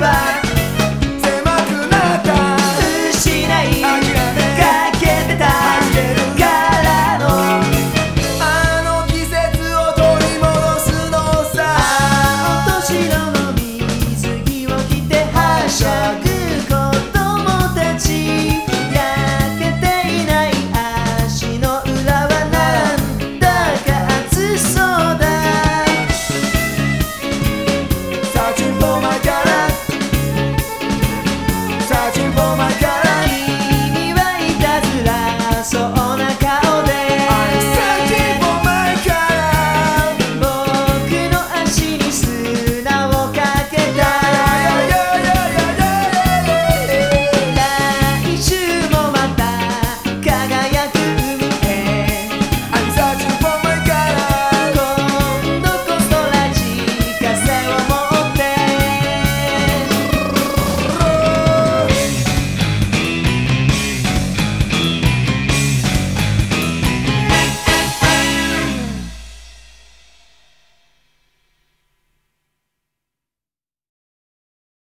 牙